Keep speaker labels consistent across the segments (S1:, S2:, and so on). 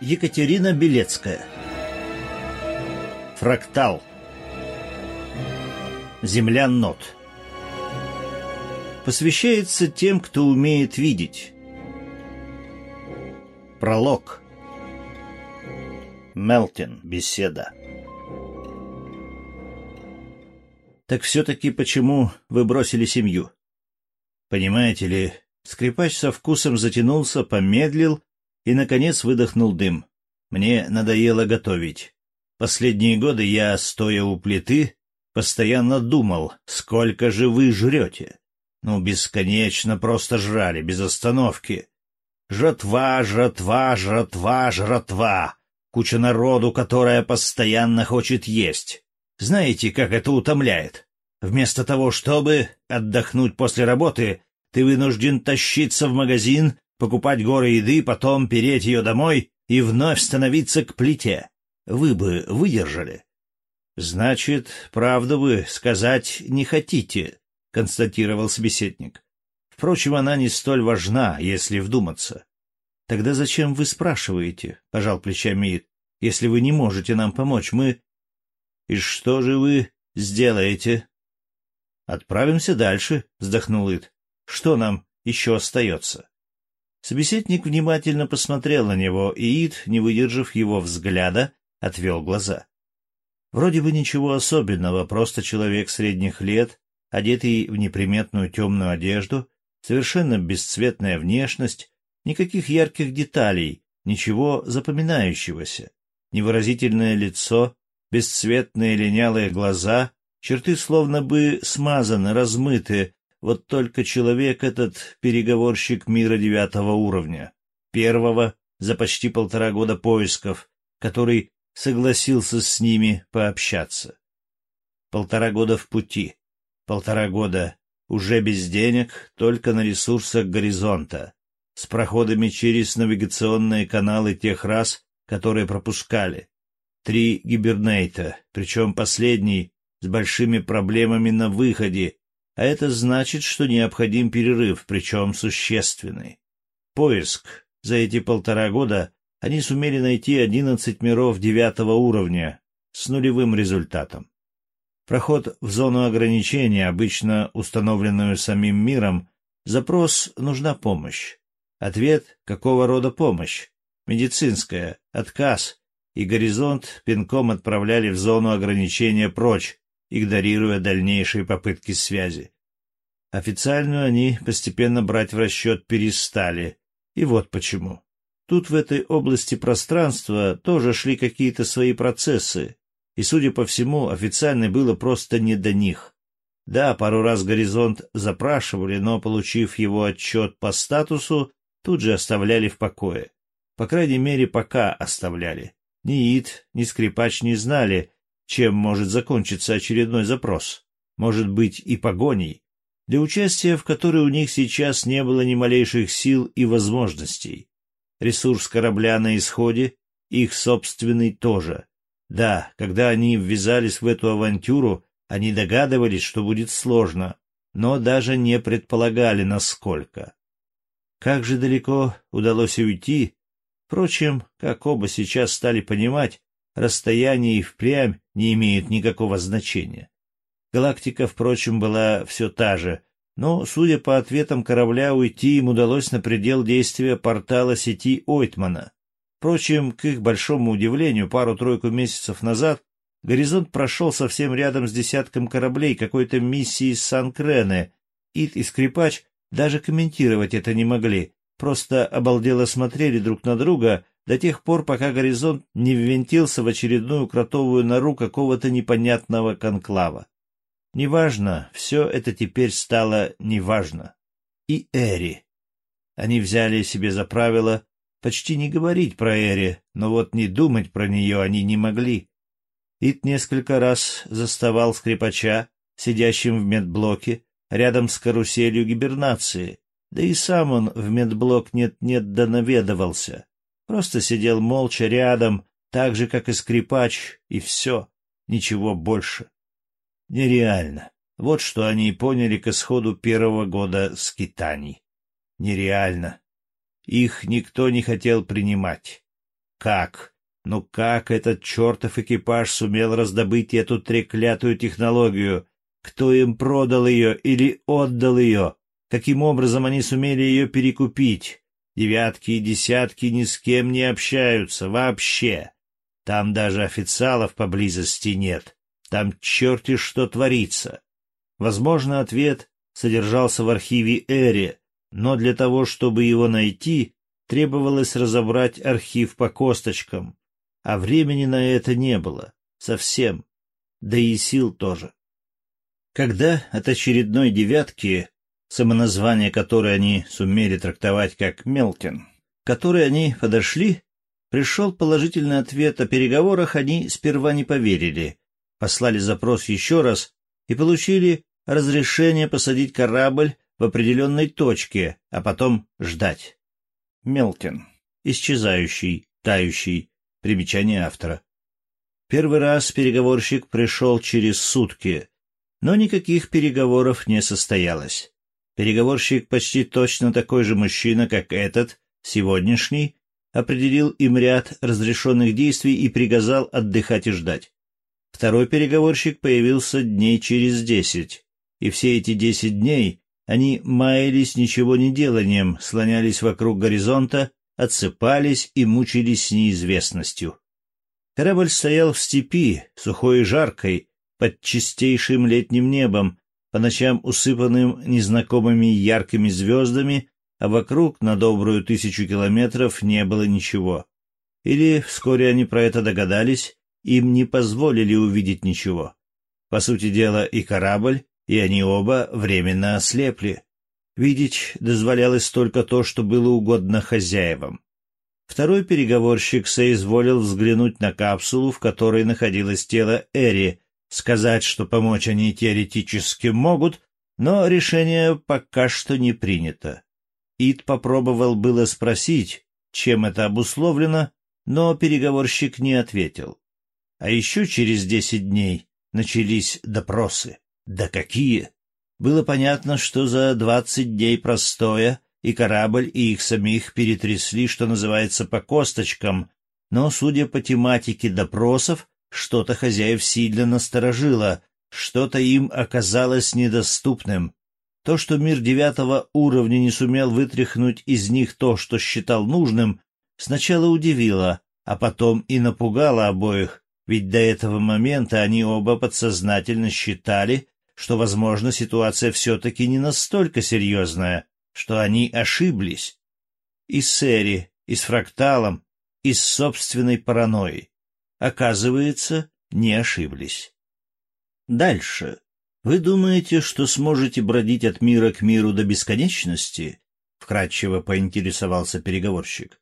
S1: Екатерина Белецкая. Фрактал. Земля нот. Посвящается тем, кто умеет видеть. Пролог. Мелтин. Беседа Так все-таки почему вы бросили семью? Понимаете ли, скрипач со вкусом затянулся, помедлил и, наконец, выдохнул дым. Мне надоело готовить. Последние годы я, стоя у плиты, постоянно думал, сколько же вы жрете. Ну, бесконечно просто жрали, без остановки. Жратва, жратва, жратва, жратва. Куча народу, которая постоянно хочет есть. Знаете, как это утомляет? Вместо того, чтобы отдохнуть после работы, ты вынужден тащиться в магазин, покупать горы еды, потом переть ее домой и вновь становиться к плите. Вы бы выдержали. — Значит, правду вы сказать не хотите, — констатировал собеседник. Впрочем, она не столь важна, если вдуматься. — Тогда зачем вы спрашиваете? — пожал плечами Ид. — Если вы не можете нам помочь, мы... — И что же вы сделаете? — Отправимся дальше, — вздохнул Ид. — Что нам еще остается? Собеседник внимательно посмотрел на него, и Ид, не выдержав его взгляда, отвел глаза. Вроде бы ничего особенного, просто человек средних лет, одетый в неприметную темную одежду, совершенно бесцветная внешность, никаких ярких деталей, ничего запоминающегося, невыразительное лицо, бесцветные линялые глаза, черты словно бы смазаны, размыты, вот только человек этот переговорщик мира девятого уровня, первого за почти полтора года поисков, который согласился с ними пообщаться. Полтора года в пути, полтора года уже без денег, только на ресурсах горизонта, с проходами через навигационные каналы тех рас, которые пропускали. Три гибернейта, причем последний с большими проблемами на выходе а это значит, что необходим перерыв, причем существенный. Поиск. За эти полтора года они сумели найти одиннадцать миров девятого уровня с нулевым результатом. Проход в зону ограничения, обычно установленную самим миром, запрос «нужна помощь». Ответ «какого рода помощь?» Медицинская, отказ, и горизонт пинком отправляли в зону ограничения прочь, игнорируя дальнейшие попытки связи. Официальную они постепенно брать в расчет перестали. И вот почему. Тут в этой области пространства тоже шли какие-то свои процессы, и, судя по всему, официально было просто не до них. Да, пару раз горизонт запрашивали, но, получив его отчет по статусу, тут же оставляли в покое. По крайней мере, пока оставляли. Ни Ид, ни Скрипач не знали, чем может закончиться очередной запрос. Может быть и погоней, для участия в которой у них сейчас не было ни малейших сил и возможностей. Ресурс корабля на исходе, их собственный тоже. Да, когда они ввязались в эту авантюру, они догадывались, что будет сложно, но даже не предполагали, насколько. Как же далеко удалось уйти? Впрочем, как оба сейчас стали понимать, расстояние и впрямь не имеют никакого значения. Галактика, впрочем, была все та же, но, судя по ответам корабля, уйти им удалось на предел действия портала сети Ойтмана. Впрочем, к их большому удивлению, пару-тройку месяцев назад горизонт прошел совсем рядом с десятком кораблей какой-то миссии из Санкрене. Ит и Скрипач даже комментировать это не могли, просто обалдело смотрели друг на друга до тех пор, пока горизонт не ввинтился в очередную кротовую нору какого-то непонятного конклава. Неважно, все это теперь стало неважно. И Эри. Они взяли себе за правило почти не говорить про Эри, но вот не думать про нее они не могли. Ит несколько раз заставал скрипача, сидящим в медблоке, рядом с каруселью гибернации, да и сам он в медблок нет-нет да наведывался. Просто сидел молча рядом, так же, как и скрипач, и все, ничего больше. Нереально. Вот что они и поняли к исходу первого года скитаний. Нереально. Их никто не хотел принимать. Как? Ну как этот чертов экипаж сумел раздобыть эту треклятую технологию? Кто им продал ее или отдал ее? Каким образом они сумели ее перекупить? Девятки и десятки ни с кем не общаются вообще. Там даже официалов поблизости нет. Там черти что творится. Возможно, ответ содержался в архиве Эри, но для того, чтобы его найти, требовалось разобрать архив по косточкам, а времени на это не было. Совсем. Да и сил тоже. Когда от очередной девятки, самоназвание которой они сумели трактовать как «Мелкин», к которой они подошли, пришел положительный ответ о переговорах, они сперва не поверили, послали запрос еще раз и получили разрешение посадить корабль в определенной точке, а потом ждать. Мелкин. Исчезающий, тающий. Примечание автора. Первый раз переговорщик пришел через сутки, но никаких переговоров не состоялось. Переговорщик почти точно такой же мужчина, как этот, сегодняшний, определил им ряд разрешенных действий и приказал отдыхать и ждать. Второй переговорщик появился дней через десять, и все эти десять дней они маялись ничего не деланием, слонялись вокруг горизонта, отсыпались и мучились неизвестностью. Корабль стоял в степи, сухой и жаркой, под чистейшим летним небом, по ночам усыпанным незнакомыми яркими звездами, а вокруг на добрую тысячу километров не было ничего. Или вскоре они про это догадались, им не позволили увидеть ничего. По сути дела, и корабль, и они оба временно ослепли. Видеть дозволялось только то, что было угодно хозяевам. Второй переговорщик соизволил взглянуть на капсулу, в которой находилось тело Эри, сказать, что помочь они теоретически могут, но решение пока что не принято. Ид попробовал было спросить, чем это обусловлено, но переговорщик не ответил. А еще через десять дней начались допросы. Да какие! Было понятно, что за двадцать дней простоя и корабль, и их самих перетрясли, что называется, по косточкам, но, судя по тематике допросов, что-то хозяев сильно насторожило, что-то им оказалось недоступным. То, что мир девятого уровня не сумел вытряхнуть из них то, что считал нужным, сначала удивило, а потом и напугало обоих, ведь до этого момента они оба подсознательно считали, что, возможно, ситуация все-таки не настолько серьезная, что они ошиблись. И с Эри, и с фракталом, и с собственной паранойей. Оказывается, не ошиблись. Дальше. Вы думаете, что сможете бродить от мира к миру до бесконечности? Вкратчиво поинтересовался переговорщик.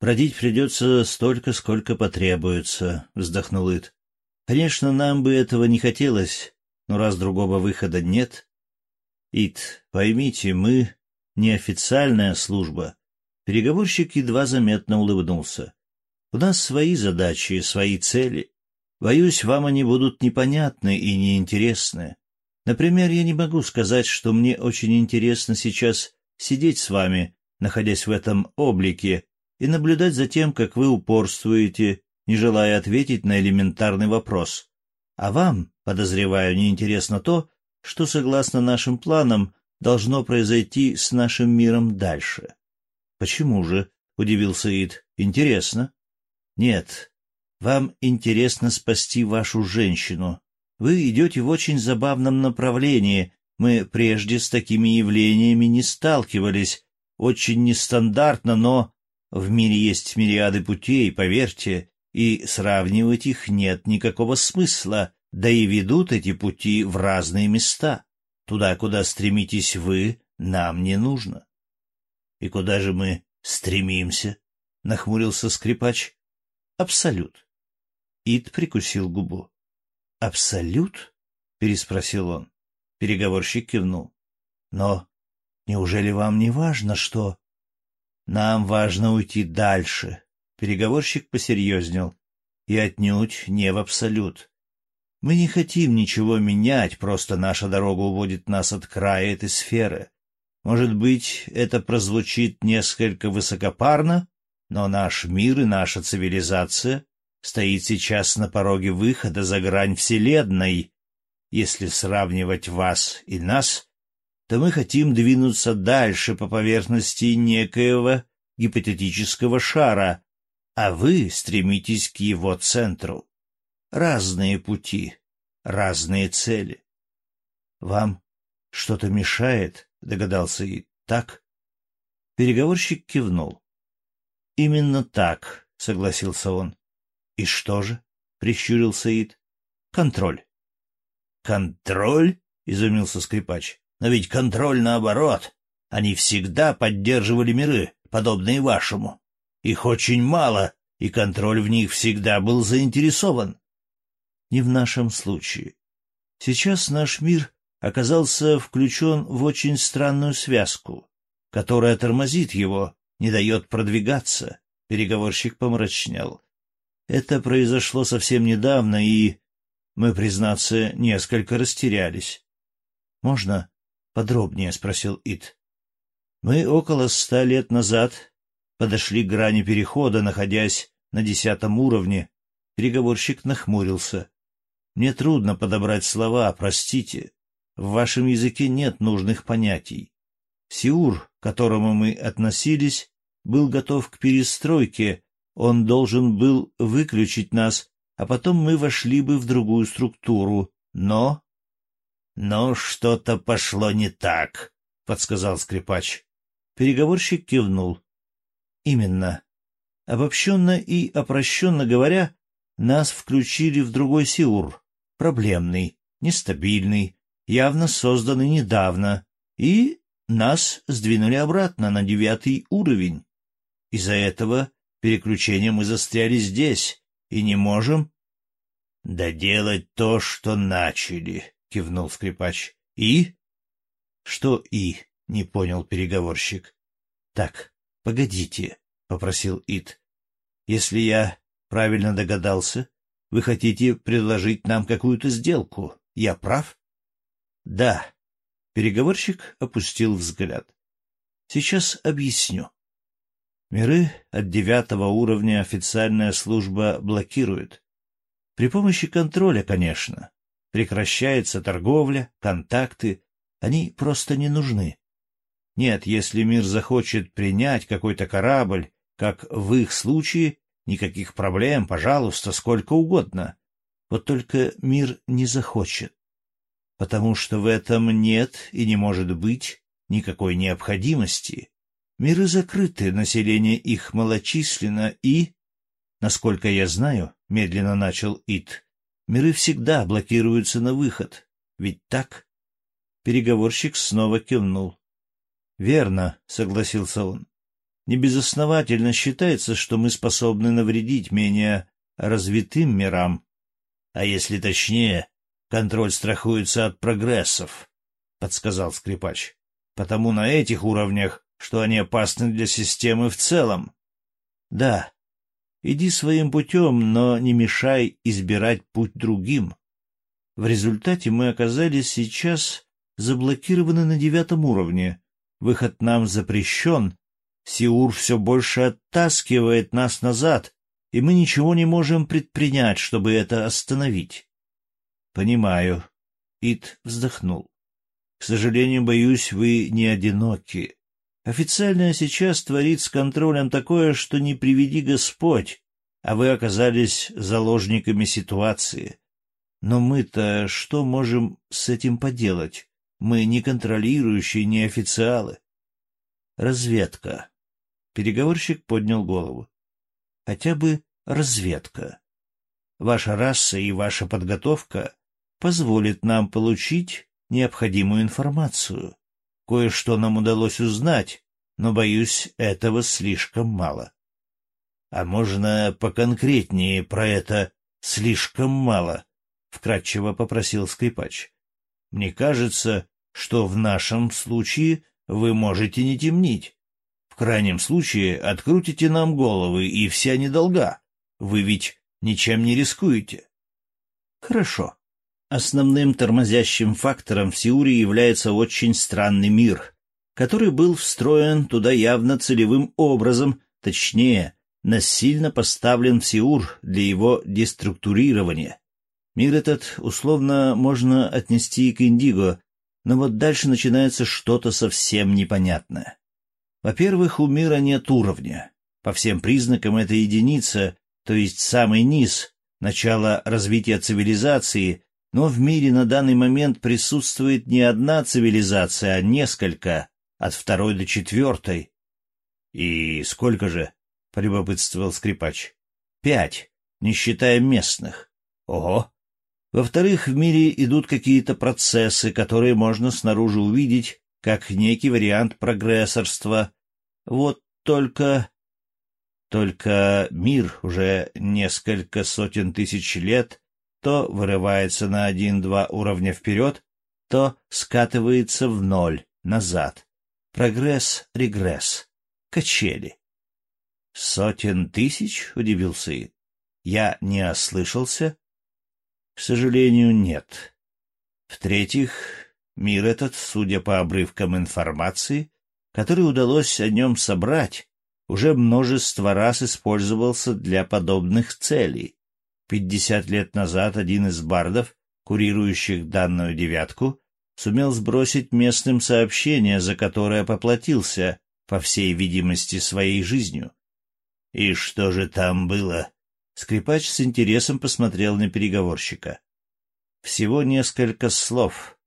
S1: Бродить придется столько, сколько потребуется, вздохнул Ит. Конечно, нам бы этого не хотелось, но раз другого выхода нет... Ит, поймите, мы неофициальная служба. Переговорщик едва заметно улыбнулся. У нас свои задачи, свои цели. Боюсь, вам они будут непонятны и неинтересны. Например, я не могу сказать, что мне очень интересно сейчас сидеть с вами, находясь в этом облике, и наблюдать за тем, как вы упорствуете, не желая ответить на элементарный вопрос. А вам, подозреваю, неинтересно то, что, согласно нашим планам, должно произойти с нашим миром дальше. — Почему же? — удивился Ид. — Интересно. — Нет, вам интересно спасти вашу женщину. Вы идете в очень забавном направлении. Мы прежде с такими явлениями не сталкивались. Очень нестандартно, но в мире есть мириады путей, поверьте, и сравнивать их нет никакого смысла, да и ведут эти пути в разные места. Туда, куда стремитесь вы, нам не нужно. — И куда же мы стремимся? — нахмурился скрипач. — Абсолют. Ид прикусил губу. — Абсолют? — переспросил он. Переговорщик кивнул. — Но неужели вам не важно, что... — Нам важно уйти дальше, Переговорщик посерьезнел. И отнюдь не в абсолют. Мы не хотим ничего менять, просто наша дорога уводит нас от края этой сферы. Может быть, это прозвучит несколько высокопарно, но наш мир и наша цивилизация стоит сейчас на пороге выхода за грань Вселенной. Если сравнивать вас и нас, то мы хотим двинуться дальше по поверхности некоего гипотетического шара, а вы стремитесь к его центру. Разные пути, разные цели. Вам что-то мешает, догадался и так. Переговорщик кивнул. Именно так, согласился он. И что же? прищурился Ид. Контроль. Контроль? изумился скрипач. Но ведь контроль наоборот. Они всегда поддерживали миры, подобные вашему. Их очень мало, и контроль в них всегда был заинтересован. Не в нашем случае. Сейчас наш мир оказался включен в очень странную связку, которая тормозит его, не дает продвигаться. Переговорщик помрачнел. Это произошло совсем недавно, и мы, признаться, несколько растерялись. — Можно подробнее? — спросил Ит. — Мы около ста лет назад подошли к грани перехода, находясь на десятом уровне. Переговорщик нахмурился. — Мне трудно подобрать слова, простите. В вашем языке нет нужных понятий. Сиур, которому мы относились, был готов к перестройке, он должен был выключить нас, а потом мы вошли бы в другую структуру. Но... — Но что-то пошло не так, — подсказал скрипач. Переговорщик кивнул. — Именно. Обобщенно и опрощенно говоря, нас включили в другой Сиур, проблемный, нестабильный, явно созданный недавно, и нас сдвинули обратно на девятый уровень. Из-за этого переключения мы застряли здесь и не можем... — Доделать то, что начали, — кивнул скрипач. — И? — Что «и»? — не понял переговорщик. — Так, погодите, — попросил Ит. — Если я правильно догадался, вы хотите предложить нам какую-то сделку. Я прав? — Да. Переговорщик опустил взгляд. — Сейчас объясню. Миры от девятого уровня официальная служба блокирует. При помощи контроля, конечно. Прекращается торговля, контакты. Они просто не нужны. Нет, если мир захочет принять какой-то корабль, как в их случае, никаких проблем, пожалуйста, сколько угодно. Вот только мир не захочет. Потому что в этом нет и не может быть никакой необходимости. Миры закрыты, население их малочисленно и... Насколько я знаю, — медленно начал Ит, — миры всегда блокируются на выход. Ведь так? Переговорщик снова кивнул. — Верно, — согласился он. Небезосновательно считается, что мы способны навредить менее развитым мирам. А если точнее, контроль страхуется от прогрессов, — подсказал скрипач. Потому на этих уровнях что они опасны для системы в целом. Да, иди своим путем, но не мешай избирать путь другим. В результате мы оказались сейчас заблокированы на девятом уровне. Выход нам запрещен. Сиур все больше оттаскивает нас назад, и мы ничего не можем предпринять, чтобы это остановить. — Понимаю. Ит вздохнул. — К сожалению, боюсь, вы не одиноки. Официально сейчас творит с контролем такое, что не приведи Господь, а вы оказались заложниками ситуации. Но мы-то что можем с этим поделать? Мы не контролирующие, не официалы. Разведка. Переговорщик поднял голову. Хотя бы разведка. Ваша раса и ваша подготовка позволит нам получить необходимую информацию. Кое-что нам удалось узнать, но, боюсь, этого слишком мало. — А можно поконкретнее про это «слишком мало»? — вкратчиво попросил скрипач. — Мне кажется, что в нашем случае вы можете не темнить. В крайнем случае открутите нам головы, и вся недолга. Вы ведь ничем не рискуете. — Хорошо, основным тормозящим фактором в Сиуре является очень странный мир, который был встроен туда явно целевым образом, точнее, насильно поставлен в Сиур для его деструктурирования. Мир этот условно можно отнести к Индиго, но вот дальше начинается что-то совсем непонятное. Во-первых, у мира нет уровня. По всем признакам это единица, то есть самый низ, начало развития цивилизации, но в мире на данный момент присутствует не одна цивилизация, а несколько, от второй до четвертой. — И сколько же? — полюбопытствовал скрипач. — Пять, не считая местных. — Ого! Во-вторых, в мире идут какие-то процессы, которые можно снаружи увидеть, как некий вариант прогрессорства. Вот только... Только мир уже несколько сотен тысяч лет то вырывается на один-два уровня вперед, то скатывается в ноль, назад. Прогресс, регресс. Качели. «Сотен тысяч?» — удивился Ид. «Я не ослышался?» К сожалению, нет. В-третьих, мир этот, судя по обрывкам информации, который удалось о нем собрать, уже множество раз использовался для подобных целей. Пятьдесят лет назад один из бардов, курирующих данную девятку, сумел сбросить местным сообщение, за которое поплатился, по всей видимости, своей жизнью. И что же там было? Скрипач с интересом посмотрел на переговорщика. Всего несколько слов.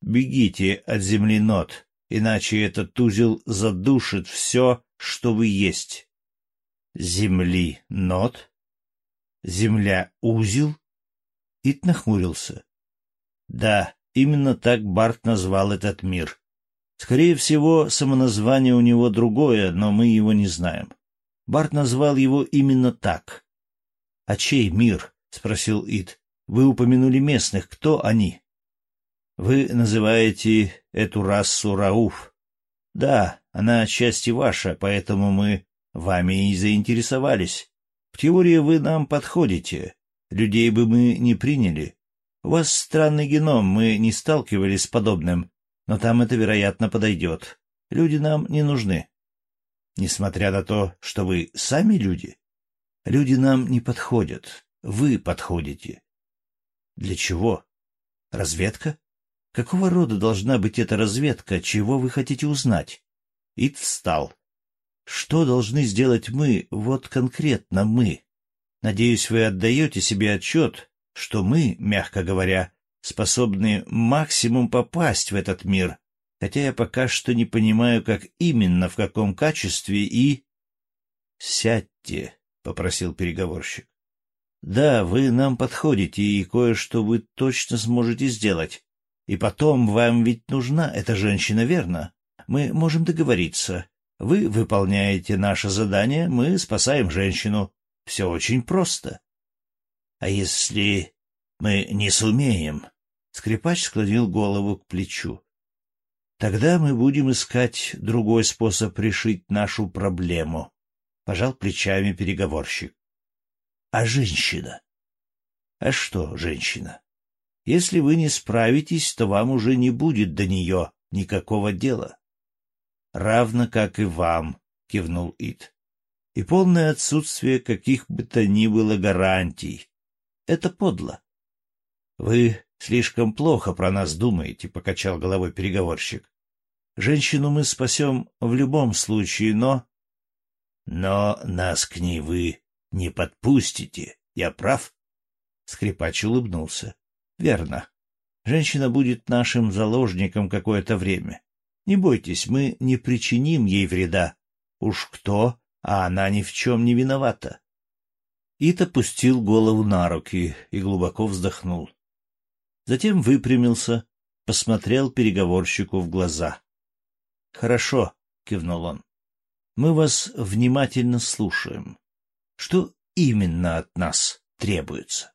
S1: Бегите от земли нот, иначе этот узел задушит все, что вы есть. Земли нот? Земля узел? Ит нахмурился. Да, именно так Барт назвал этот мир. Скорее всего, самоназвание у него другое, но мы его не знаем. Барт назвал его именно так. — А чей мир? — спросил Ид. — Вы упомянули местных. Кто они? — Вы называете эту расу Рауф. — Да, она отчасти ваша, поэтому мы вами и заинтересовались. В теории вы нам подходите. Людей бы мы не приняли. У вас странный геном, мы не сталкивались с подобным, но там это, вероятно, подойдет. Люди нам не нужны. Несмотря на то, что вы сами люди? Люди нам не подходят. Вы подходите. Для чего? Разведка? Какого рода должна быть эта разведка? Чего вы хотите узнать? Ид встал. Что должны сделать мы, вот конкретно мы? Надеюсь, вы отдаете себе отчет, что мы, мягко говоря, способны максимум попасть в этот мир, хотя я пока что не понимаю, как именно, в каком качестве и... Сядьте, — попросил переговорщик. — Да, вы нам подходите, и кое-что вы точно сможете сделать. И потом, вам ведь нужна эта женщина, верно? Мы можем договориться. Вы выполняете наше задание, мы спасаем женщину. Все очень просто. — А если мы не сумеем? Скрипач склонил голову к плечу. — Тогда мы будем искать другой способ решить нашу проблему. — пожал плечами переговорщик. — А женщина? — А что женщина? Если вы не справитесь, то вам уже не будет до нее никакого дела. — Равно как и вам, — кивнул Ит. — И полное отсутствие каких бы то ни было гарантий. Это подло. — Вы слишком плохо про нас думаете, — покачал головой переговорщик. — Женщину мы спасем в любом случае, но... Но нас к ней вы не подпустите, я прав? Скрипач улыбнулся. — Верно. Женщина будет нашим заложником какое-то время. Не бойтесь, мы не причиним ей вреда. Уж кто, а она ни в чем не виновата. Ит опустил голову на руки и глубоко вздохнул. Затем выпрямился, посмотрел переговорщику в глаза. — Хорошо, — кивнул он. Мы вас внимательно слушаем. Что именно от нас требуется?